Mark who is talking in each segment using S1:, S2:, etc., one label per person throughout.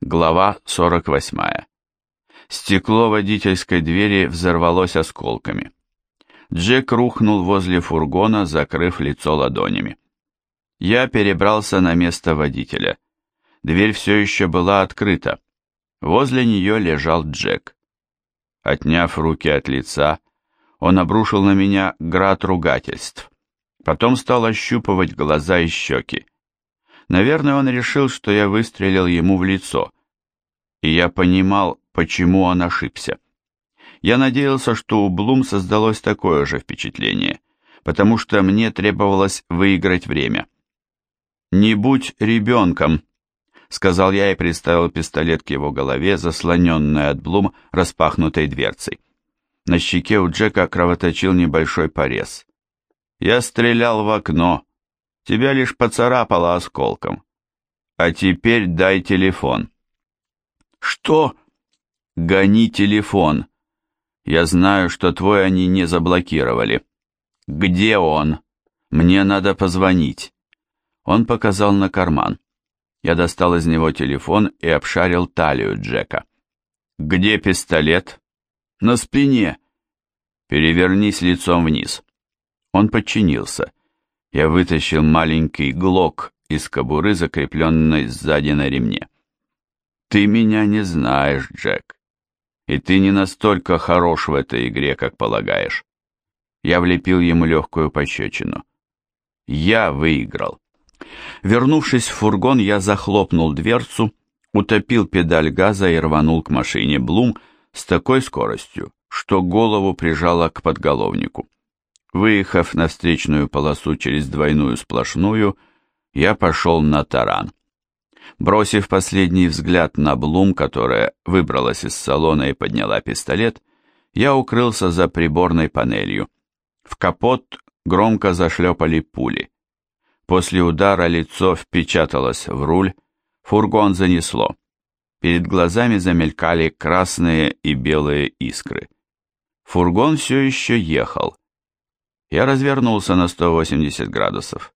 S1: Глава 48. Стекло водительской двери взорвалось осколками. Джек рухнул возле фургона, закрыв лицо ладонями. Я перебрался на место водителя. Дверь все еще была открыта. Возле нее лежал Джек. Отняв руки от лица, он обрушил на меня град ругательств. Потом стал ощупывать глаза и щеки. Наверное, он решил, что я выстрелил ему в лицо. И я понимал, почему он ошибся. Я надеялся, что у Блум создалось такое же впечатление, потому что мне требовалось выиграть время. «Не будь ребенком», — сказал я и приставил пистолет к его голове, заслоненной от Блум распахнутой дверцей. На щеке у Джека кровоточил небольшой порез. «Я стрелял в окно», Тебя лишь поцарапало осколком. А теперь дай телефон. Что? Гони телефон. Я знаю, что твой они не заблокировали. Где он? Мне надо позвонить. Он показал на карман. Я достал из него телефон и обшарил талию Джека. Где пистолет? На спине. Перевернись лицом вниз. Он подчинился я вытащил маленький глок из кобуры, закрепленной сзади на ремне. «Ты меня не знаешь, Джек, и ты не настолько хорош в этой игре, как полагаешь». Я влепил ему легкую пощечину. «Я выиграл». Вернувшись в фургон, я захлопнул дверцу, утопил педаль газа и рванул к машине Блум с такой скоростью, что голову прижало к подголовнику. Выехав на встречную полосу через двойную сплошную, я пошел на таран. Бросив последний взгляд на Блум, которая выбралась из салона и подняла пистолет, я укрылся за приборной панелью. В капот громко зашлепали пули. После удара лицо впечаталось в руль, фургон занесло. Перед глазами замелькали красные и белые искры. Фургон все еще ехал. Я развернулся на 180 градусов.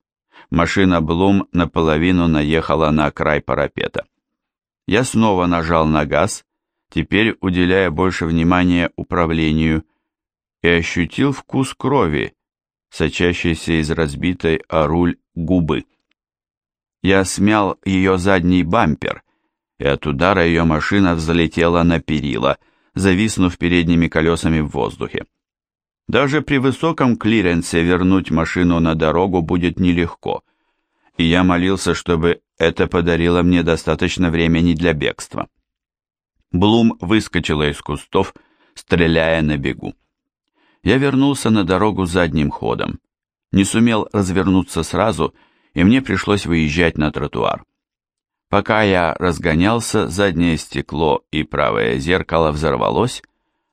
S1: Машина Блум наполовину наехала на край парапета. Я снова нажал на газ, теперь уделяя больше внимания управлению, и ощутил вкус крови, сочащейся из разбитой о руль губы. Я смял ее задний бампер, и от удара ее машина взлетела на перила, зависнув передними колесами в воздухе. Даже при высоком клиренсе вернуть машину на дорогу будет нелегко, и я молился, чтобы это подарило мне достаточно времени для бегства. Блум выскочила из кустов, стреляя на бегу. Я вернулся на дорогу задним ходом. Не сумел развернуться сразу, и мне пришлось выезжать на тротуар. Пока я разгонялся, заднее стекло и правое зеркало взорвалось,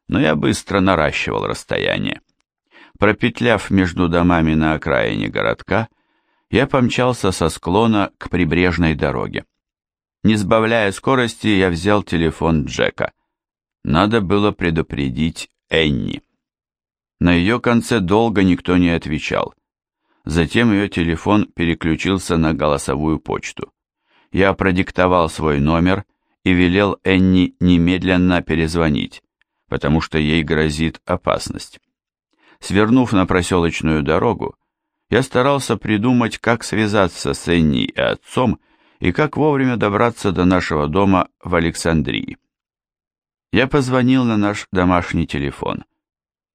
S1: но я быстро наращивал расстояние. Пропетляв между домами на окраине городка, я помчался со склона к прибрежной дороге. Не сбавляя скорости, я взял телефон Джека. Надо было предупредить Энни. На ее конце долго никто не отвечал. Затем ее телефон переключился на голосовую почту. Я продиктовал свой номер и велел Энни немедленно перезвонить потому что ей грозит опасность. Свернув на проселочную дорогу, я старался придумать, как связаться с Энни и отцом и как вовремя добраться до нашего дома в Александрии. Я позвонил на наш домашний телефон.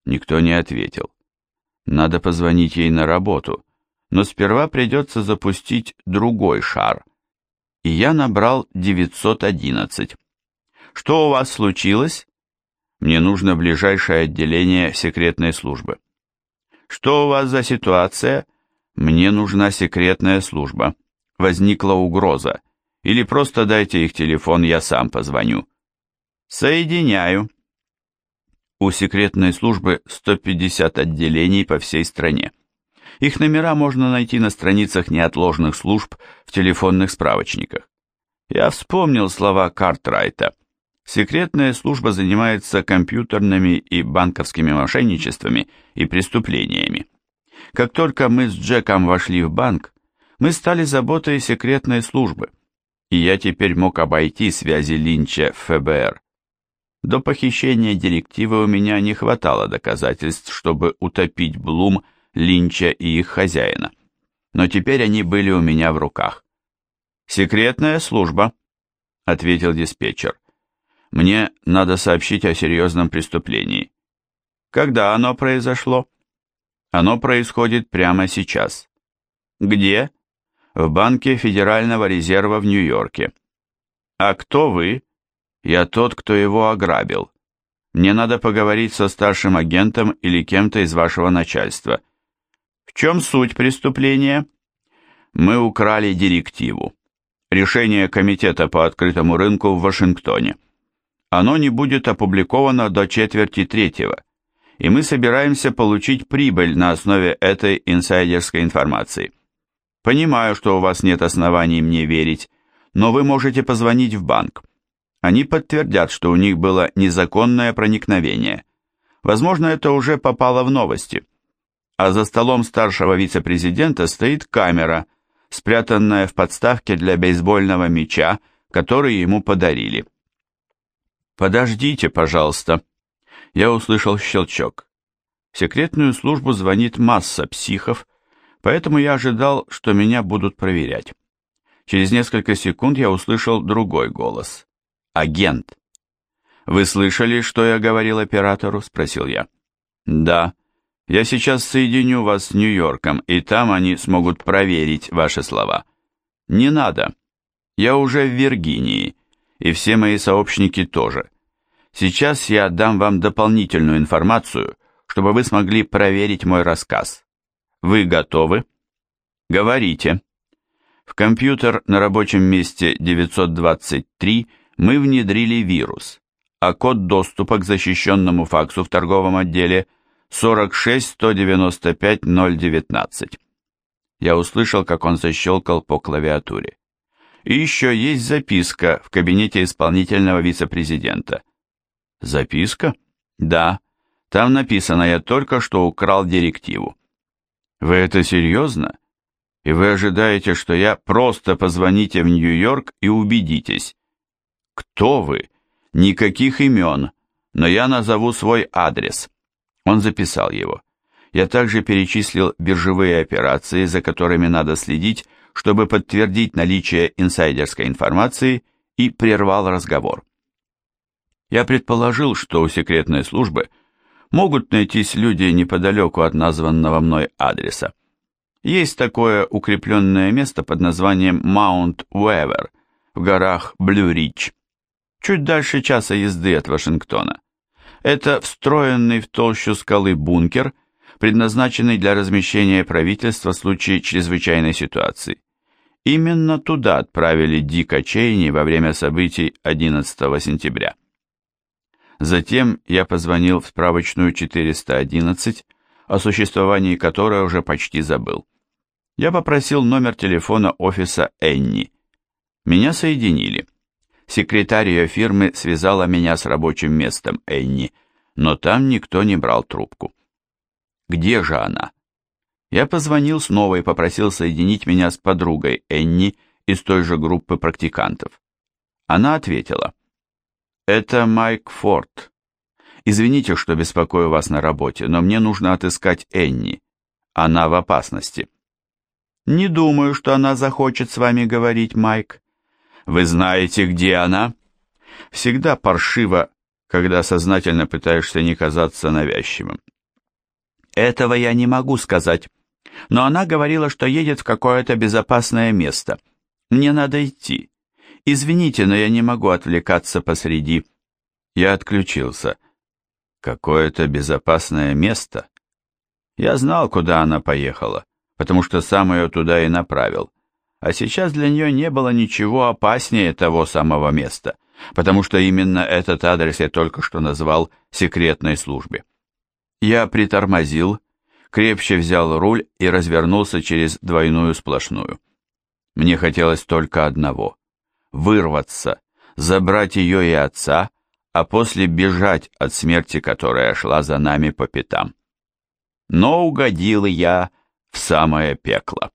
S1: Никто не ответил. Надо позвонить ей на работу, но сперва придется запустить другой шар. И я набрал 911. «Что у вас случилось?» Мне нужно ближайшее отделение секретной службы. Что у вас за ситуация? Мне нужна секретная служба. Возникла угроза. Или просто дайте их телефон, я сам позвоню. Соединяю. У секретной службы 150 отделений по всей стране. Их номера можно найти на страницах неотложных служб в телефонных справочниках. Я вспомнил слова Картрайта. Секретная служба занимается компьютерными и банковскими мошенничествами и преступлениями. Как только мы с Джеком вошли в банк, мы стали заботой секретной службы, и я теперь мог обойти связи Линча в ФБР. До похищения директивы у меня не хватало доказательств, чтобы утопить Блум, Линча и их хозяина. Но теперь они были у меня в руках. «Секретная служба», — ответил диспетчер. «Мне надо сообщить о серьезном преступлении». «Когда оно произошло?» «Оно происходит прямо сейчас». «Где?» «В Банке Федерального резерва в Нью-Йорке». «А кто вы?» «Я тот, кто его ограбил. Мне надо поговорить со старшим агентом или кем-то из вашего начальства». «В чем суть преступления?» «Мы украли директиву решение Комитета по открытому рынку в Вашингтоне. Оно не будет опубликовано до четверти третьего, и мы собираемся получить прибыль на основе этой инсайдерской информации. Понимаю, что у вас нет оснований мне верить, но вы можете позвонить в банк. Они подтвердят, что у них было незаконное проникновение. Возможно, это уже попало в новости. А за столом старшего вице-президента стоит камера – спрятанная в подставке для бейсбольного мяча, который ему подарили. «Подождите, пожалуйста». Я услышал щелчок. В секретную службу звонит масса психов, поэтому я ожидал, что меня будут проверять. Через несколько секунд я услышал другой голос. «Агент». «Вы слышали, что я говорил оператору?» – спросил я. «Да», я сейчас соединю вас с Нью-Йорком, и там они смогут проверить ваши слова. Не надо. Я уже в Виргинии, и все мои сообщники тоже. Сейчас я дам вам дополнительную информацию, чтобы вы смогли проверить мой рассказ. Вы готовы? Говорите. В компьютер на рабочем месте 923 мы внедрили вирус, а код доступа к защищенному факсу в торговом отделе – 46-195-019. Я услышал, как он защелкал по клавиатуре. И еще есть записка в кабинете исполнительного вице-президента. Записка? Да. Там написано, я только что украл директиву. Вы это серьезно? И вы ожидаете, что я просто позвоните в Нью-Йорк и убедитесь? Кто вы? Никаких имен, но я назову свой адрес. Он записал его. Я также перечислил биржевые операции, за которыми надо следить, чтобы подтвердить наличие инсайдерской информации, и прервал разговор. Я предположил, что у секретной службы могут найтись люди неподалеку от названного мной адреса. Есть такое укрепленное место под названием Маунт Уэвер в горах Блю-Рич, чуть дальше часа езды от Вашингтона. Это встроенный в толщу скалы бункер, предназначенный для размещения правительства в случае чрезвычайной ситуации. Именно туда отправили Дика Чейни во время событий 11 сентября. Затем я позвонил в справочную 411, о существовании которой уже почти забыл. Я попросил номер телефона офиса Энни. Меня соединили. Секретарь ее фирмы связала меня с рабочим местом Энни, но там никто не брал трубку. Где же она? Я позвонил снова и попросил соединить меня с подругой Энни из той же группы практикантов. Она ответила. «Это Майк Форд. Извините, что беспокою вас на работе, но мне нужно отыскать Энни. Она в опасности». «Не думаю, что она захочет с вами говорить, Майк. Вы знаете, где она?» Всегда паршиво, когда сознательно пытаешься не казаться навязчивым. Этого я не могу сказать, но она говорила, что едет в какое-то безопасное место. Мне надо идти. Извините, но я не могу отвлекаться посреди. Я отключился. Какое-то безопасное место? Я знал, куда она поехала, потому что сам ее туда и направил а сейчас для нее не было ничего опаснее того самого места, потому что именно этот адрес я только что назвал секретной службе. Я притормозил, крепче взял руль и развернулся через двойную сплошную. Мне хотелось только одного — вырваться, забрать ее и отца, а после бежать от смерти, которая шла за нами по пятам. Но угодил я в самое пекло.